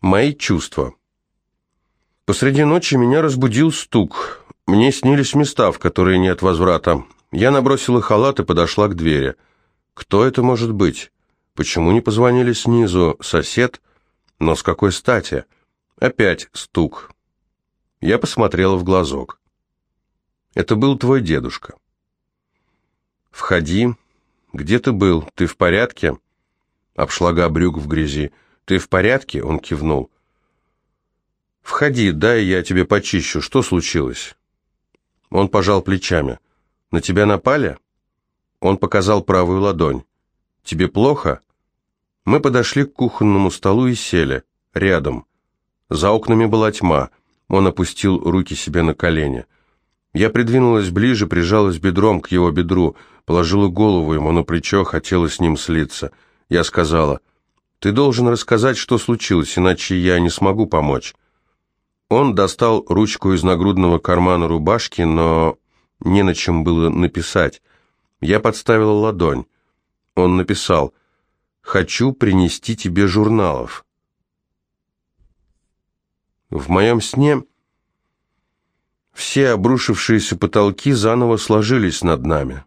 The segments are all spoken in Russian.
Мои чувства. Посреди ночи меня разбудил стук. Мне снились места, в которые нет возврата. Я набросила халат и подошла к двери. Кто это может быть? Почему не позвонили снизу? Сосед? Но с какой стати? Опять стук. Я посмотрела в глазок. Это был твой дедушка. «Входи. Где ты был? Ты в порядке?» Обшлага брюк в грязи. «Ты в порядке?» — он кивнул. «Входи, дай я тебе почищу. Что случилось?» Он пожал плечами. «На тебя напали?» Он показал правую ладонь. «Тебе плохо?» Мы подошли к кухонному столу и сели. Рядом. За окнами была тьма. Он опустил руки себе на колени. Я придвинулась ближе, прижалась бедром к его бедру, положила голову ему на плечо, хотела с ним слиться. Я сказала, ты должен рассказать, что случилось, иначе я не смогу помочь. Он достал ручку из нагрудного кармана рубашки, но не на чем было написать. Я подставила ладонь. Он написал «Хочу принести тебе журналов». В моем сне все обрушившиеся потолки заново сложились над нами.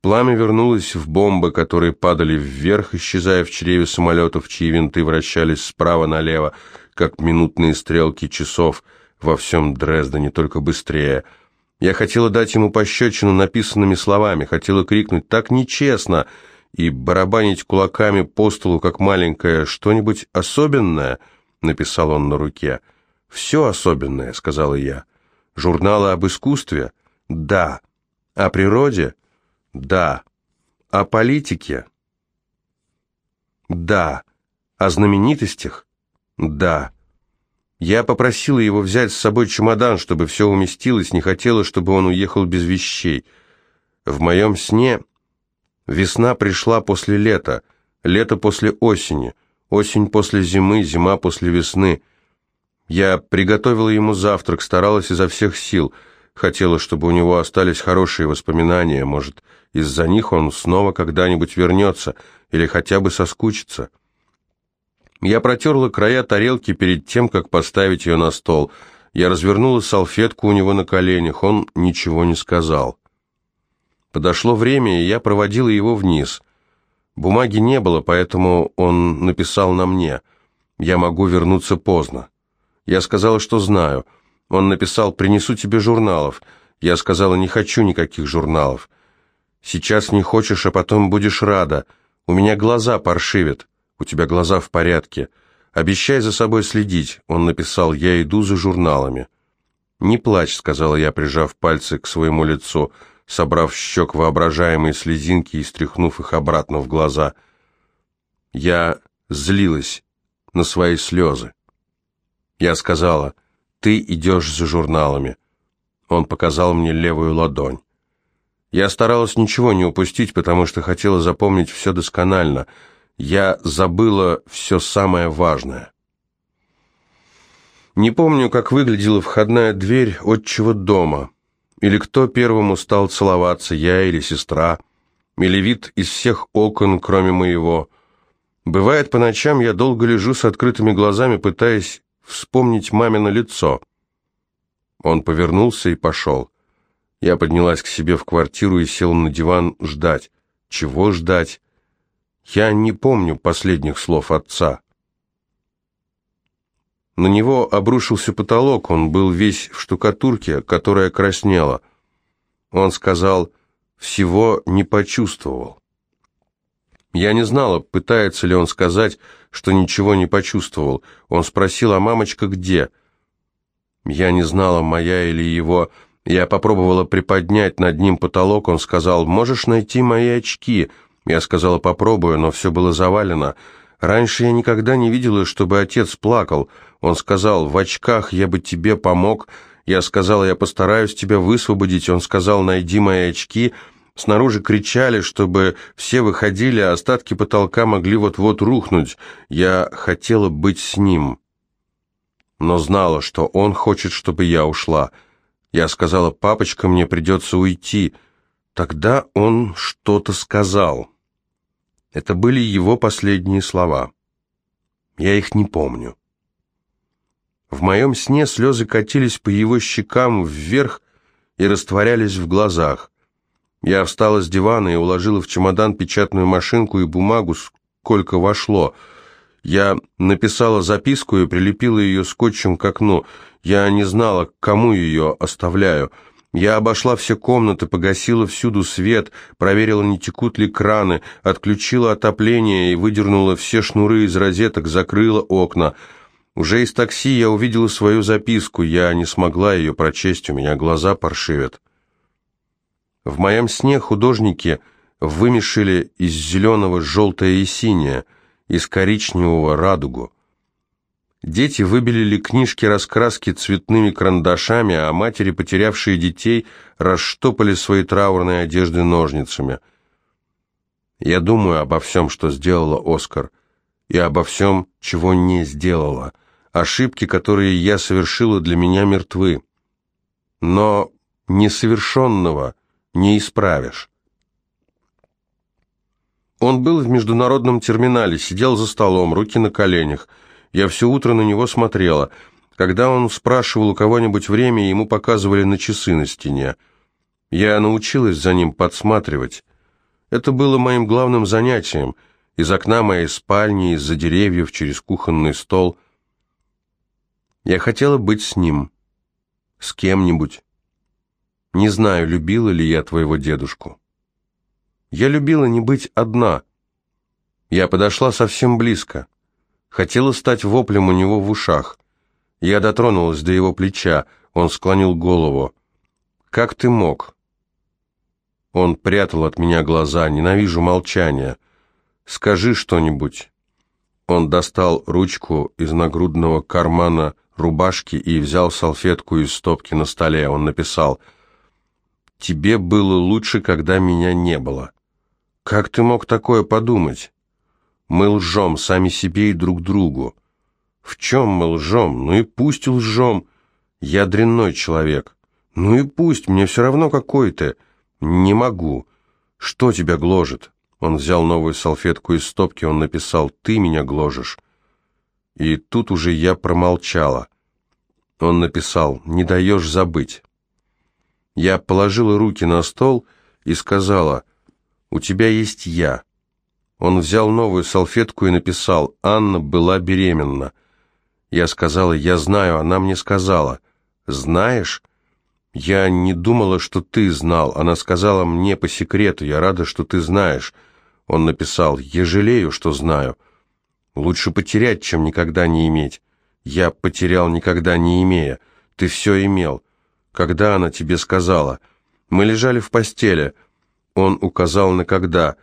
Пламя вернулось в бомбы, которые падали вверх, исчезая в чреве самолетов, чьи винты вращались справа налево, как минутные стрелки часов во всем Дрездене, только быстрее. Я хотела дать ему пощечину написанными словами, хотела крикнуть «так нечестно!» и барабанить кулаками по столу, как маленькое «что-нибудь особенное?» — написал он на руке. «Все особенное», — сказала я. «Журналы об искусстве?» «Да». «О природе?» Да. О политике? Да. О знаменитостях? Да. Я попросила его взять с собой чемодан, чтобы все уместилось, не хотела, чтобы он уехал без вещей. В моем сне весна пришла после лета, лето после осени, осень после зимы, зима после весны. Я приготовила ему завтрак, старалась изо всех сил – Хотела, чтобы у него остались хорошие воспоминания, может, из-за них он снова когда-нибудь вернется или хотя бы соскучится. Я протерла края тарелки перед тем, как поставить ее на стол. Я развернула салфетку у него на коленях, он ничего не сказал. Подошло время, и я проводила его вниз. Бумаги не было, поэтому он написал на мне. «Я могу вернуться поздно». Я сказала, что знаю – он написал «Принесу тебе журналов». Я сказала «Не хочу никаких журналов». «Сейчас не хочешь, а потом будешь рада. У меня глаза паршивят. У тебя глаза в порядке. Обещай за собой следить». Он написал «Я иду за журналами». «Не плачь», — сказала я, прижав пальцы к своему лицу, собрав щек воображаемые слезинки и стряхнув их обратно в глаза. Я злилась на свои слезы. Я сказала ты идешь за журналами». Он показал мне левую ладонь. Я старалась ничего не упустить, потому что хотела запомнить все досконально. Я забыла все самое важное. Не помню, как выглядела входная дверь отчего дома, или кто первому стал целоваться, я или сестра, или вид из всех окон, кроме моего. Бывает, по ночам я долго лежу с открытыми глазами, пытаясь вспомнить мамино лицо. Он повернулся и пошел. Я поднялась к себе в квартиру и села на диван ждать. Чего ждать? Я не помню последних слов отца. На него обрушился потолок, он был весь в штукатурке, которая краснела. Он сказал, всего не почувствовал. Я не знала, пытается ли он сказать, что ничего не почувствовал. Он спросил, а мамочка где? Я не знала, моя или его. Я попробовала приподнять над ним потолок. Он сказал, можешь найти мои очки? Я сказала, попробую, но все было завалено. Раньше я никогда не видела, чтобы отец плакал. Он сказал, в очках я бы тебе помог. Я сказала, я постараюсь тебя высвободить. Он сказал, найди мои очки. Снаружи кричали, чтобы все выходили, а остатки потолка могли вот-вот рухнуть. Я хотела быть с ним, но знала, что он хочет, чтобы я ушла. Я сказала, папочка, мне придется уйти. Тогда он что-то сказал. Это были его последние слова. Я их не помню. В моем сне слезы катились по его щекам вверх и растворялись в глазах. Я встала с дивана и уложила в чемодан печатную машинку и бумагу, сколько вошло. Я написала записку и прилепила ее скотчем к окну. Я не знала, кому ее оставляю. Я обошла все комнаты, погасила всюду свет, проверила, не текут ли краны, отключила отопление и выдернула все шнуры из розеток, закрыла окна. Уже из такси я увидела свою записку, я не смогла ее прочесть, у меня глаза паршивят. В моем сне художники вымешали из зеленого желтое и синее, из коричневого радугу. Дети выбелили книжки-раскраски цветными карандашами, а матери, потерявшие детей, расштопали свои траурные одежды ножницами. Я думаю обо всем, что сделала Оскар, и обо всем, чего не сделала – Ошибки, которые я совершила, для меня мертвы. Но несовершенного не исправишь. Он был в международном терминале, сидел за столом, руки на коленях. Я все утро на него смотрела. Когда он спрашивал у кого-нибудь время, ему показывали на часы на стене. Я научилась за ним подсматривать. Это было моим главным занятием. Из окна моей спальни, из-за деревьев, через кухонный стол – я хотела быть с ним, с кем-нибудь. Не знаю, любила ли я твоего дедушку. Я любила не быть одна. Я подошла совсем близко. Хотела стать воплем у него в ушах. Я дотронулась до его плеча. Он склонил голову. «Как ты мог?» Он прятал от меня глаза. «Ненавижу молчание. Скажи что-нибудь». Он достал ручку из нагрудного кармана рубашки и взял салфетку из стопки на столе. Он написал «Тебе было лучше, когда меня не было». «Как ты мог такое подумать?» «Мы лжем сами себе и друг другу». «В чем мы лжем? Ну и пусть лжем. Я дрянной человек». «Ну и пусть, мне все равно какой ты». «Не могу». «Что тебя гложет?» Он взял новую салфетку из стопки, он написал «Ты меня гложешь». И тут уже я промолчала. Он написал «Не даешь забыть». Я положила руки на стол и сказала «У тебя есть я». Он взял новую салфетку и написал «Анна была беременна». Я сказала «Я знаю», она мне сказала «Знаешь?» «Я не думала, что ты знал». Она сказала мне по секрету «Я рада, что ты знаешь». Он написал «Я жалею, что знаю». Лучше потерять, чем никогда не иметь. Я потерял, никогда не имея. Ты все имел. Когда она тебе сказала? Мы лежали в постели. Он указал на когда.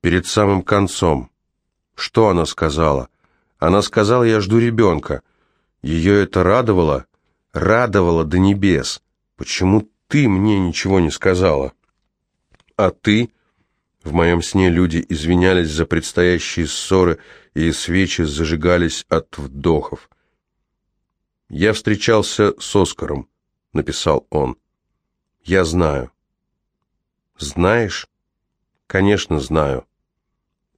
Перед самым концом. Что она сказала? Она сказала, я жду ребенка. Ее это радовало? Радовало до небес. Почему ты мне ничего не сказала? А ты... В моем сне люди извинялись за предстоящие ссоры, и свечи зажигались от вдохов. «Я встречался с Оскаром», — написал он. «Я знаю». «Знаешь?» «Конечно, знаю».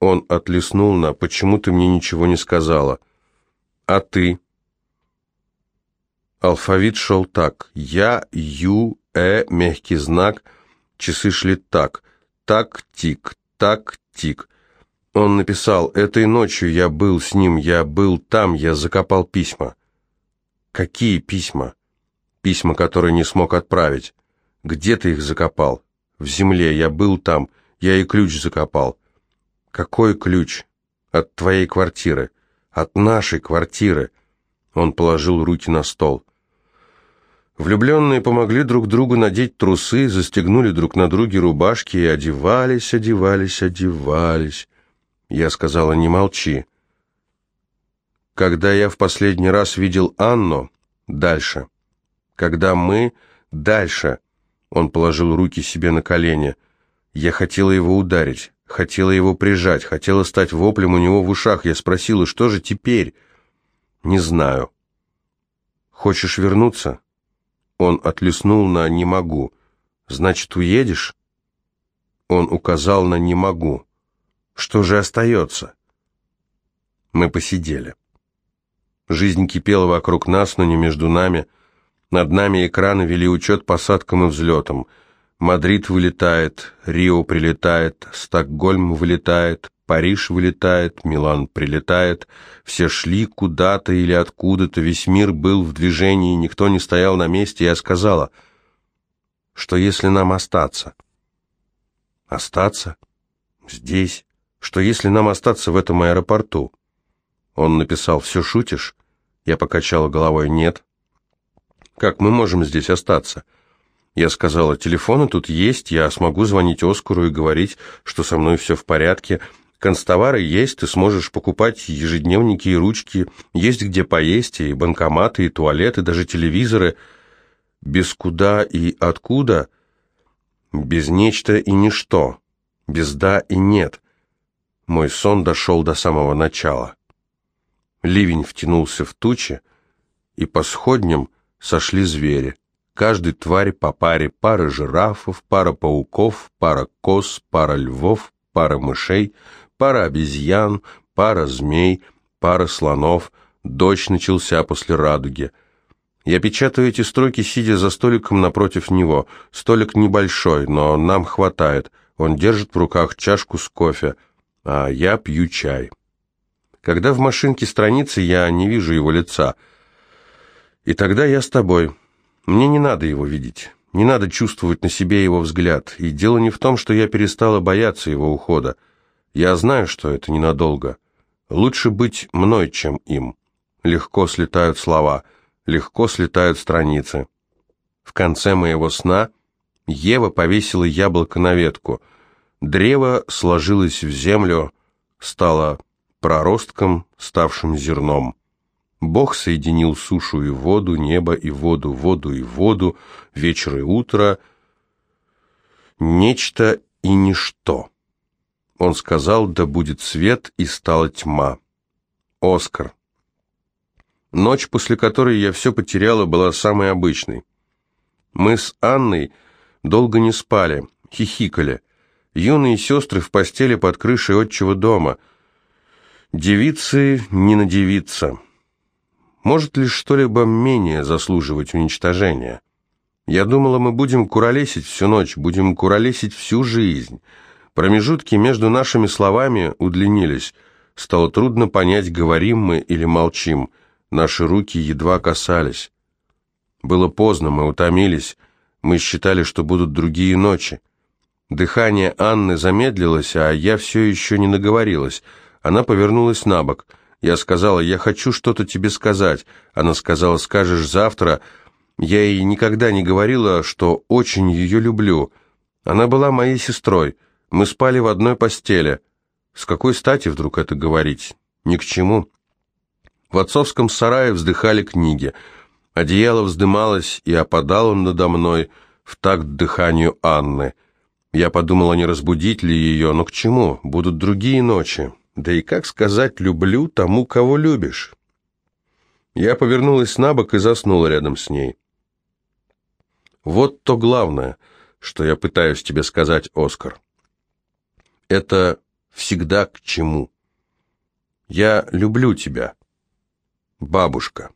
Он отлеснул на «Почему ты мне ничего не сказала?» «А ты?» Алфавит шел так. Я, Ю, Э, мягкий знак. Часы шли так. Так-тик, так-тик. Он написал, этой ночью я был с ним, я был там, я закопал письма. Какие письма? Письма, которые не смог отправить. Где ты их закопал? В земле, я был там, я и ключ закопал. Какой ключ? От твоей квартиры. От нашей квартиры. Он положил руки на стол. Влюбленные помогли друг другу надеть трусы, застегнули друг на друге рубашки и одевались, одевались, одевались. Я сказала, не молчи. Когда я в последний раз видел Анну, дальше. Когда мы, дальше. Он положил руки себе на колени. Я хотела его ударить, хотела его прижать, хотела стать воплем у него в ушах. Я спросила, что же теперь? Не знаю. Хочешь вернуться? Он отлеснул на «не могу». «Значит, уедешь?» Он указал на «не могу». «Что же остается?» Мы посидели. Жизнь кипела вокруг нас, но не между нами. Над нами экраны вели учет посадкам и взлетам. Мадрид вылетает, Рио прилетает, Стокгольм вылетает, Париж вылетает, Милан прилетает. Все шли куда-то или откуда-то, весь мир был в движении, никто не стоял на месте. Я сказала, что если нам остаться? Остаться? Здесь? Что если нам остаться в этом аэропорту? Он написал «Все шутишь?» Я покачала головой «Нет». «Как мы можем здесь остаться?» Я сказала, телефоны тут есть, я смогу звонить Оскару и говорить, что со мной все в порядке. Констовары есть, ты сможешь покупать ежедневники и ручки, есть где поесть, и банкоматы, и туалеты, даже телевизоры. Без куда и откуда? Без нечто и ничто. Без да и нет. Мой сон дошел до самого начала. Ливень втянулся в тучи, и по сходням сошли звери. Каждой твари по паре, пара жирафов, пара пауков, пара коз, пара львов, пара мышей, пара обезьян, пара змей, пара слонов. Дождь начался после радуги. Я печатаю эти строки, сидя за столиком напротив него. Столик небольшой, но нам хватает. Он держит в руках чашку с кофе, а я пью чай. Когда в машинке страницы, я не вижу его лица. И тогда я с тобой. Мне не надо его видеть. Не надо чувствовать на себе его взгляд. И дело не в том, что я перестала бояться его ухода. Я знаю, что это ненадолго. Лучше быть мной, чем им. Легко слетают слова, легко слетают страницы. В конце моего сна Ева повесила яблоко на ветку. Древо сложилось в землю, стало проростком, ставшим зерном. Бог соединил сушу и воду, небо и воду, воду и воду, вечер и утро, нечто и ничто. Он сказал, да будет свет, и стала тьма. Оскар. Ночь, после которой я все потеряла, была самой обычной. Мы с Анной долго не спали, хихикали. Юные сестры в постели под крышей отчего дома. Девицы не надевиться. Может ли что-либо менее заслуживать уничтожения? Я думала, мы будем куролесить всю ночь, будем куролесить всю жизнь. Промежутки между нашими словами удлинились. Стало трудно понять, говорим мы или молчим. Наши руки едва касались. Было поздно, мы утомились. Мы считали, что будут другие ночи. Дыхание Анны замедлилось, а я все еще не наговорилась. Она повернулась на бок – я сказала, я хочу что-то тебе сказать. Она сказала, скажешь завтра. Я ей никогда не говорила, что очень ее люблю. Она была моей сестрой. Мы спали в одной постели. С какой стати вдруг это говорить? Ни к чему. В отцовском сарае вздыхали книги. Одеяло вздымалось и опадало надо мной в такт дыханию Анны. Я подумала, не разбудить ли ее, но к чему? Будут другие ночи. Да и как сказать «люблю» тому, кого любишь? Я повернулась на бок и заснула рядом с ней. Вот то главное, что я пытаюсь тебе сказать, Оскар. Это всегда к чему. Я люблю тебя, бабушка.